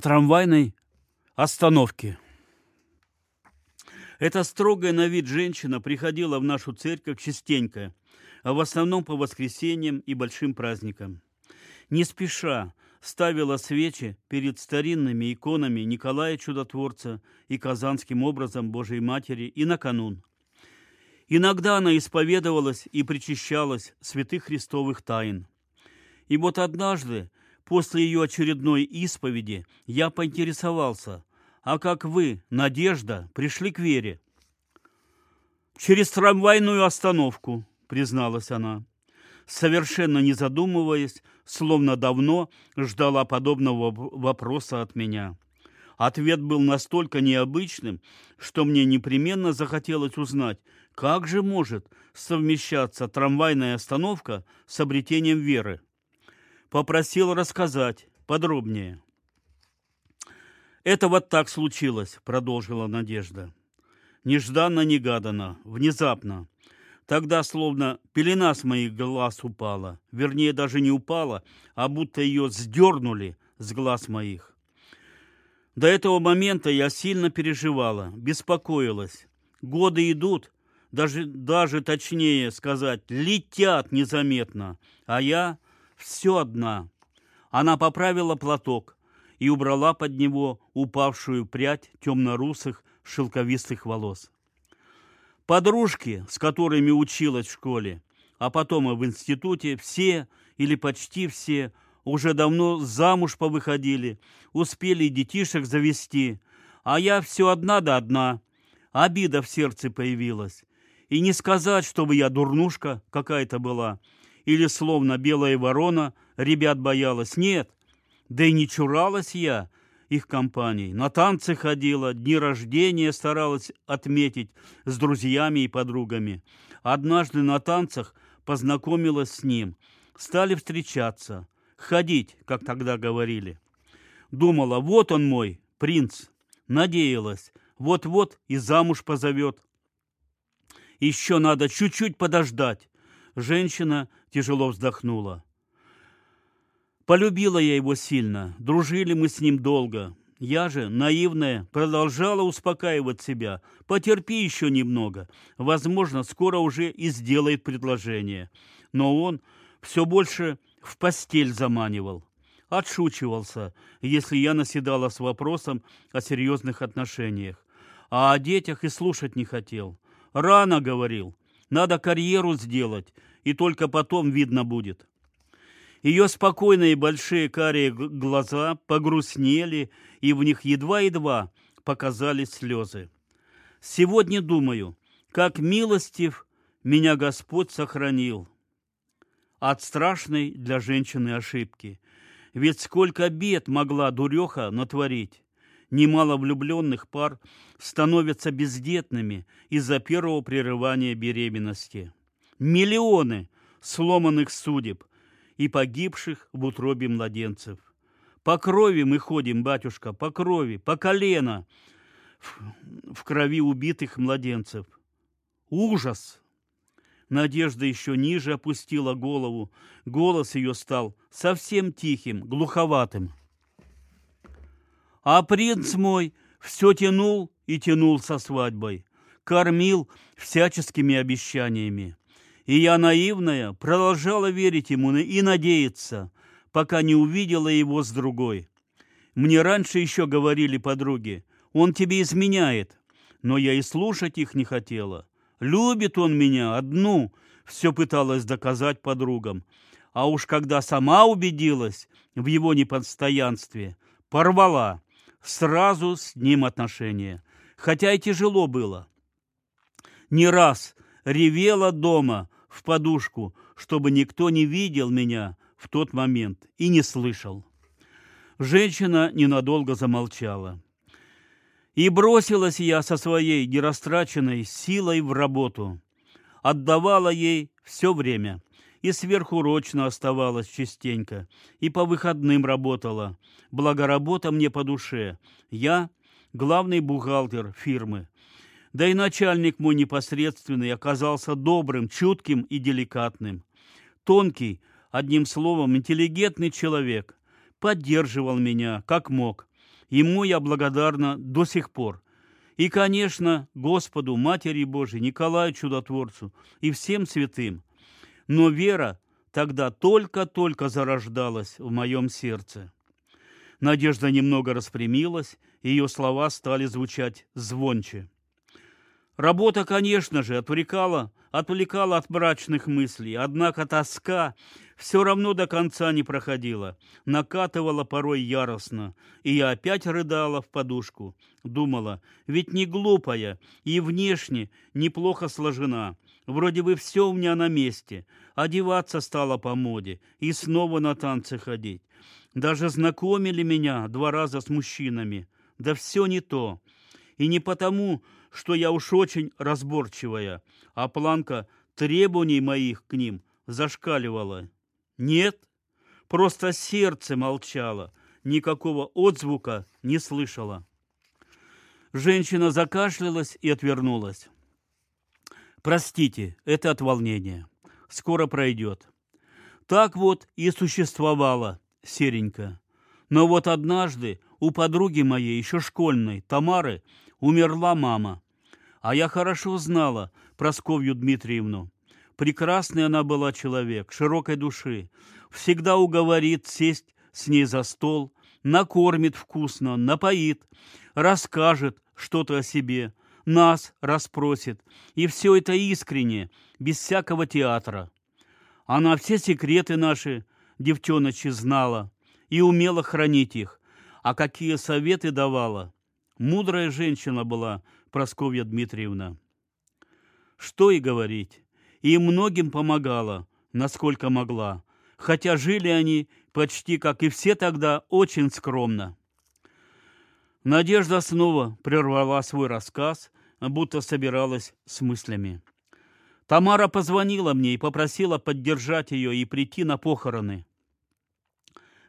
трамвайной остановке. Эта строгая на вид женщина приходила в нашу церковь частенько, а в основном по воскресеньям и большим праздникам. Не спеша ставила свечи перед старинными иконами Николая Чудотворца и казанским образом Божией Матери и на канун. Иногда она исповедовалась и причащалась святых христовых тайн. И вот однажды, после ее очередной исповеди, я поинтересовался, а как вы, Надежда, пришли к вере? Через трамвайную остановку, призналась она, совершенно не задумываясь, словно давно ждала подобного вопроса от меня. Ответ был настолько необычным, что мне непременно захотелось узнать, как же может совмещаться трамвайная остановка с обретением веры. Попросил рассказать подробнее. «Это вот так случилось», — продолжила Надежда. Нежданно-негаданно, внезапно. Тогда словно пелена с моих глаз упала. Вернее, даже не упала, а будто ее сдернули с глаз моих. До этого момента я сильно переживала, беспокоилась. Годы идут, даже, даже точнее сказать, летят незаметно, а я все одна. Она поправила платок и убрала под него упавшую прядь темно-русых шелковистых волос. Подружки, с которыми училась в школе, а потом и в институте, все или почти все уже давно замуж повыходили, успели детишек завести, а я все одна да одна. Обида в сердце появилась. И не сказать, чтобы я дурнушка какая-то была, или словно белая ворона ребят боялась. Нет, да и не чуралась я их компаний. На танцы ходила, дни рождения старалась отметить с друзьями и подругами. Однажды на танцах познакомилась с ним. Стали встречаться, ходить, как тогда говорили. Думала, вот он мой, принц. Надеялась, вот-вот и замуж позовет. Еще надо чуть-чуть подождать. Женщина тяжело вздохнула. Полюбила я его сильно, дружили мы с ним долго. Я же, наивная, продолжала успокаивать себя. Потерпи еще немного. Возможно, скоро уже и сделает предложение. Но он все больше в постель заманивал. Отшучивался, если я наседала с вопросом о серьезных отношениях. А о детях и слушать не хотел. Рано, говорил. Надо карьеру сделать, и только потом видно будет. Ее спокойные большие карие глаза погрустнели, и в них едва-едва показались слезы. Сегодня думаю, как милостив меня Господь сохранил от страшной для женщины ошибки. Ведь сколько бед могла дуреха натворить. Немало влюбленных пар становятся бездетными из-за первого прерывания беременности. Миллионы сломанных судеб и погибших в утробе младенцев. По крови мы ходим, батюшка, по крови, по колено в, крови убитых младенцев. Ужас! Надежда еще ниже опустила голову. Голос ее стал совсем тихим, глуховатым. А принц мой все тянул и тянул со свадьбой, кормил всяческими обещаниями. И я, наивная, продолжала верить ему и надеяться, пока не увидела его с другой. Мне раньше еще говорили подруги, он тебе изменяет, но я и слушать их не хотела. Любит он меня одну, все пыталась доказать подругам. А уж когда сама убедилась в его непостоянстве, порвала сразу с ним отношения. Хотя и тяжело было. Не раз ревела дома в подушку, чтобы никто не видел меня в тот момент и не слышал. Женщина ненадолго замолчала. И бросилась я со своей нерастраченной силой в работу. Отдавала ей все время. И сверхурочно оставалась частенько. И по выходным работала. Благо работа мне по душе. Я главный бухгалтер фирмы. Да и начальник мой непосредственный оказался добрым, чутким и деликатным. Тонкий, одним словом, интеллигентный человек. Поддерживал меня, как мог. Ему я благодарна до сих пор. И, конечно, Господу, Матери Божией, Николаю Чудотворцу и всем святым. Но вера тогда только-только зарождалась в моем сердце. Надежда немного распрямилась, ее слова стали звучать звонче. Работа, конечно же, отвлекала, отвлекала от мрачных мыслей, однако тоска все равно до конца не проходила, накатывала порой яростно, и я опять рыдала в подушку. Думала, ведь не глупая и внешне неплохо сложена, вроде бы все у меня на месте, одеваться стала по моде и снова на танцы ходить. Даже знакомили меня два раза с мужчинами, да все не то. И не потому, что я уж очень разборчивая, а планка требований моих к ним зашкаливала. Нет, просто сердце молчало, никакого отзвука не слышала. Женщина закашлялась и отвернулась. «Простите, это от волнения. Скоро пройдет». Так вот и существовала серенька. Но вот однажды у подруги моей, еще школьной, Тамары, умерла мама. А я хорошо знала Просковью Дмитриевну. Прекрасная она была человек, широкой души. Всегда уговорит сесть с ней за стол, накормит вкусно, напоит, расскажет что-то о себе, нас расспросит. И все это искренне, без всякого театра. Она все секреты наши, девчоночи, знала и умела хранить их. А какие советы давала. Мудрая женщина была Просковья Дмитриевна. Что и говорить. И многим помогала, насколько могла. Хотя жили они почти, как и все тогда, очень скромно. Надежда снова прервала свой рассказ, будто собиралась с мыслями. Тамара позвонила мне и попросила поддержать ее и прийти на похороны.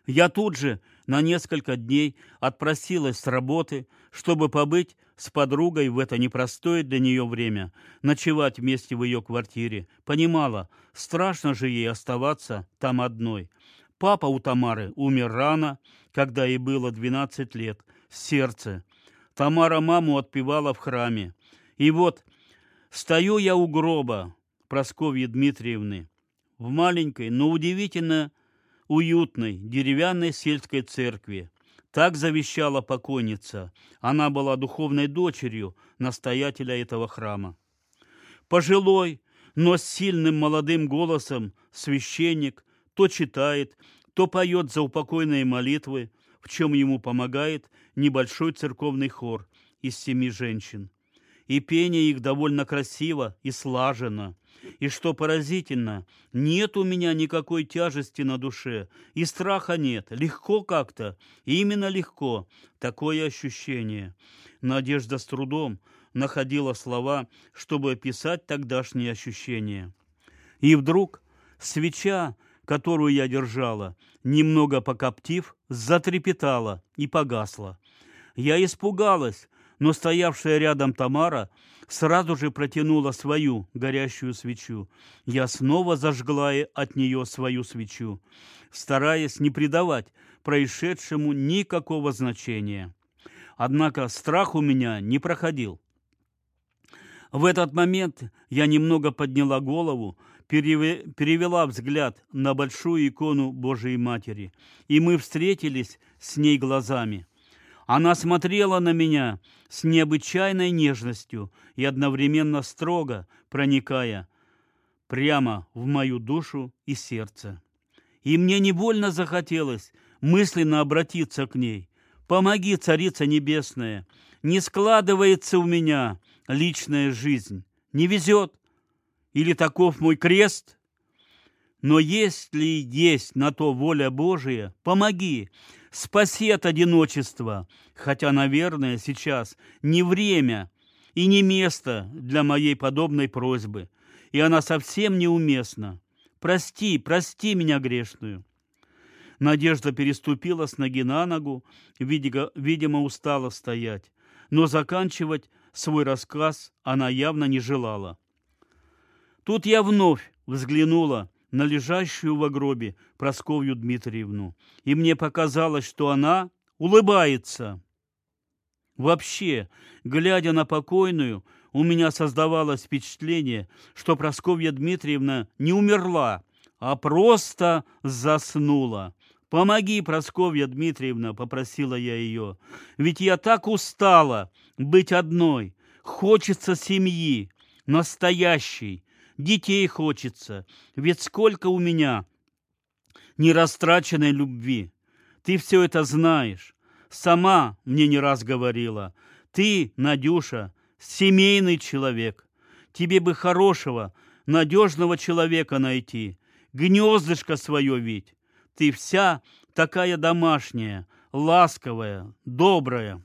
Я тут же на несколько дней отпросилась с работы, чтобы побыть с подругой в это непростое для нее время, ночевать вместе в ее квартире. Понимала, страшно же ей оставаться там одной. Папа у Тамары умер рано, когда ей было 12 лет, сердце. Тамара маму отпевала в храме. И вот стою я у гроба Просковьи Дмитриевны в маленькой, но удивительно уютной деревянной сельской церкви. Так завещала покойница. Она была духовной дочерью настоятеля этого храма. Пожилой, но с сильным молодым голосом священник то читает, то поет за упокойные молитвы, в чем ему помогает небольшой церковный хор из семи женщин. И пение их довольно красиво и слаженно. И что поразительно, нет у меня никакой тяжести на душе, и страха нет, легко как-то, именно легко, такое ощущение. Надежда с трудом находила слова, чтобы описать тогдашние ощущения. И вдруг свеча, которую я держала, немного покоптив, затрепетала и погасла. Я испугалась, но стоявшая рядом Тамара сразу же протянула свою горящую свечу. Я снова зажгла от нее свою свечу, стараясь не придавать происшедшему никакого значения. Однако страх у меня не проходил. В этот момент я немного подняла голову, перевела взгляд на большую икону Божией Матери, и мы встретились с ней глазами – она смотрела на меня с необычайной нежностью и одновременно строго проникая прямо в мою душу и сердце. И мне невольно захотелось мысленно обратиться к ней. «Помоги, Царица Небесная! Не складывается у меня личная жизнь. Не везет. Или таков мой крест?» Но если есть на то воля Божия, помоги, спаси от одиночества, хотя, наверное, сейчас не время и не место для моей подобной просьбы, и она совсем неуместна. Прости, прости меня грешную. Надежда переступила с ноги на ногу, видимо, устала стоять, но заканчивать свой рассказ она явно не желала. Тут я вновь взглянула на лежащую в гробе Просковью Дмитриевну, и мне показалось, что она улыбается. Вообще, глядя на покойную, у меня создавалось впечатление, что Просковья Дмитриевна не умерла, а просто заснула. «Помоги, Просковья Дмитриевна», — попросила я ее, — «ведь я так устала быть одной. Хочется семьи, настоящей, детей хочется, ведь сколько у меня нерастраченной любви. Ты все это знаешь, сама мне не раз говорила. Ты, Надюша, семейный человек. Тебе бы хорошего, надежного человека найти, гнездышко свое ведь. Ты вся такая домашняя, ласковая, добрая.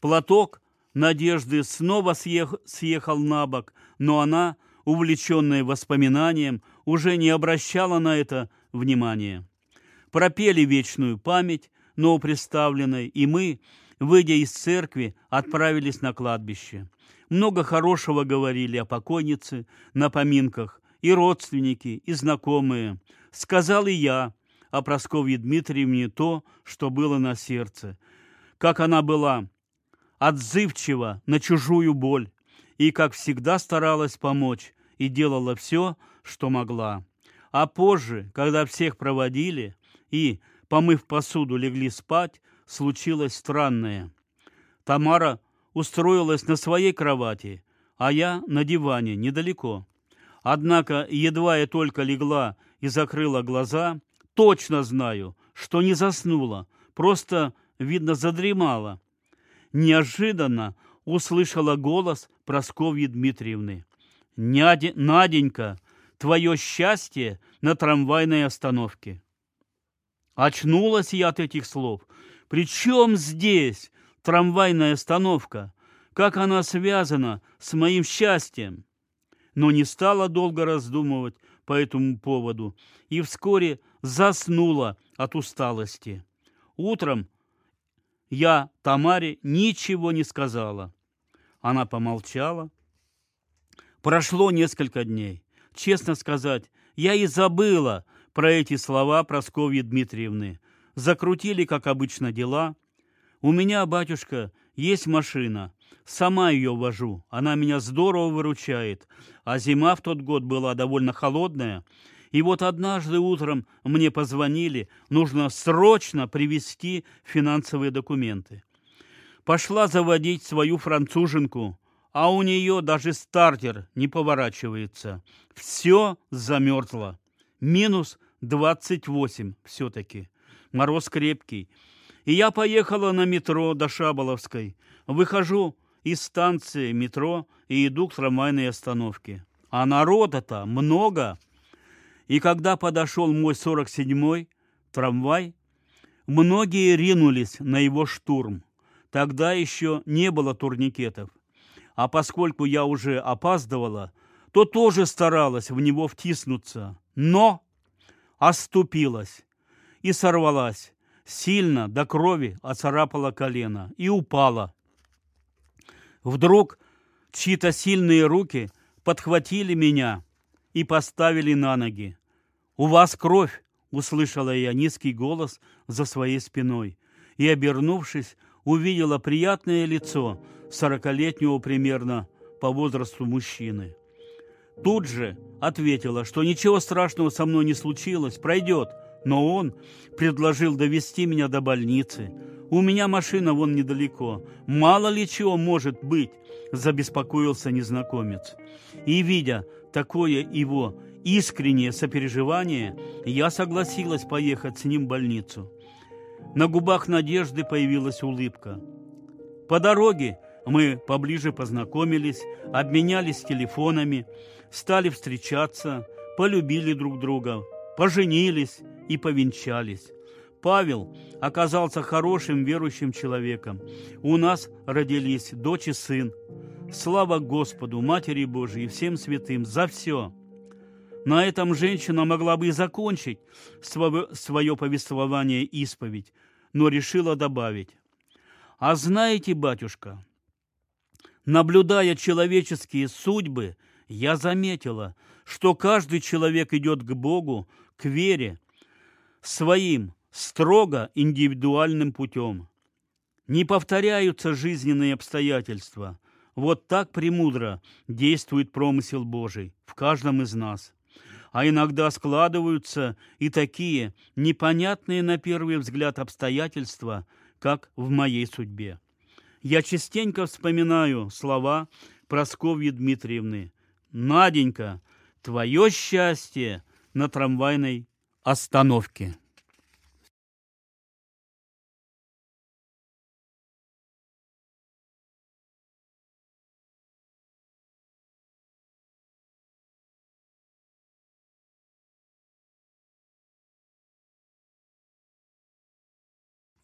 Платок Надежды снова съех, съехал на бок, но она, увлеченная воспоминанием, уже не обращала на это внимания. Пропели вечную память новоприставленной, и мы, выйдя из церкви, отправились на кладбище. Много хорошего говорили о покойнице на поминках, и родственники, и знакомые. Сказал и я о Прасковье Дмитриевне то, что было на сердце. Как она была отзывчива на чужую боль и, как всегда, старалась помочь и делала все, что могла. А позже, когда всех проводили и, помыв посуду, легли спать, случилось странное. Тамара устроилась на своей кровати, а я на диване недалеко. Однако, едва я только легла и закрыла глаза, точно знаю, что не заснула, просто, видно, задремала. Неожиданно услышала голос Просковьи Дмитриевны. «Наденька, твое счастье на трамвайной остановке». Очнулась я от этих слов. Причем здесь трамвайная остановка? Как она связана с моим счастьем? но не стала долго раздумывать по этому поводу и вскоре заснула от усталости. Утром я Тамаре ничего не сказала. Она помолчала. Прошло несколько дней. Честно сказать, я и забыла про эти слова Прасковьи Дмитриевны. Закрутили, как обычно, дела. У меня, батюшка, есть машина. Сама ее вожу. Она меня здорово выручает. А зима в тот год была довольно холодная. И вот однажды утром мне позвонили, нужно срочно привезти финансовые документы. Пошла заводить свою француженку, а у нее даже стартер не поворачивается. Все замерзло. Минус 28 все-таки. Мороз крепкий. И я поехала на метро до Шаболовской. Выхожу из станции метро и иду к трамвайной остановке. А народа-то много. И когда подошел мой 47-й трамвай, многие ринулись на его штурм. Тогда еще не было турникетов. А поскольку я уже опаздывала, то тоже старалась в него втиснуться. Но оступилась и сорвалась сильно до крови оцарапала колено и упала. Вдруг чьи-то сильные руки подхватили меня и поставили на ноги. «У вас кровь!» — услышала я низкий голос за своей спиной и, обернувшись, увидела приятное лицо сорокалетнего примерно по возрасту мужчины. Тут же ответила, что ничего страшного со мной не случилось, пройдет — но он предложил довести меня до больницы. У меня машина вон недалеко. Мало ли чего может быть, забеспокоился незнакомец. И, видя такое его искреннее сопереживание, я согласилась поехать с ним в больницу. На губах Надежды появилась улыбка. По дороге мы поближе познакомились, обменялись телефонами, стали встречаться, полюбили друг друга, поженились и повенчались. Павел оказался хорошим верующим человеком. У нас родились дочь и сын. Слава Господу, Матери Божией и всем святым за все. На этом женщина могла бы и закончить свое, повествование исповедь, но решила добавить. А знаете, батюшка, наблюдая человеческие судьбы, я заметила, что каждый человек идет к Богу, к вере, своим строго индивидуальным путем. Не повторяются жизненные обстоятельства. Вот так премудро действует промысел Божий в каждом из нас. А иногда складываются и такие непонятные на первый взгляд обстоятельства, как в моей судьбе. Я частенько вспоминаю слова Просковьи Дмитриевны. «Наденька, твое счастье на трамвайной остановке».